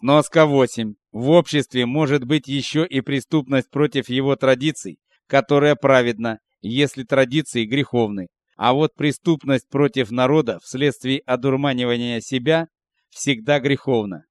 Сноска 8. В обществе может быть еще и преступность против его традиций, которая праведна, если традиции греховны. А вот преступность против народа вследствие одурманивания себя всегда греховна.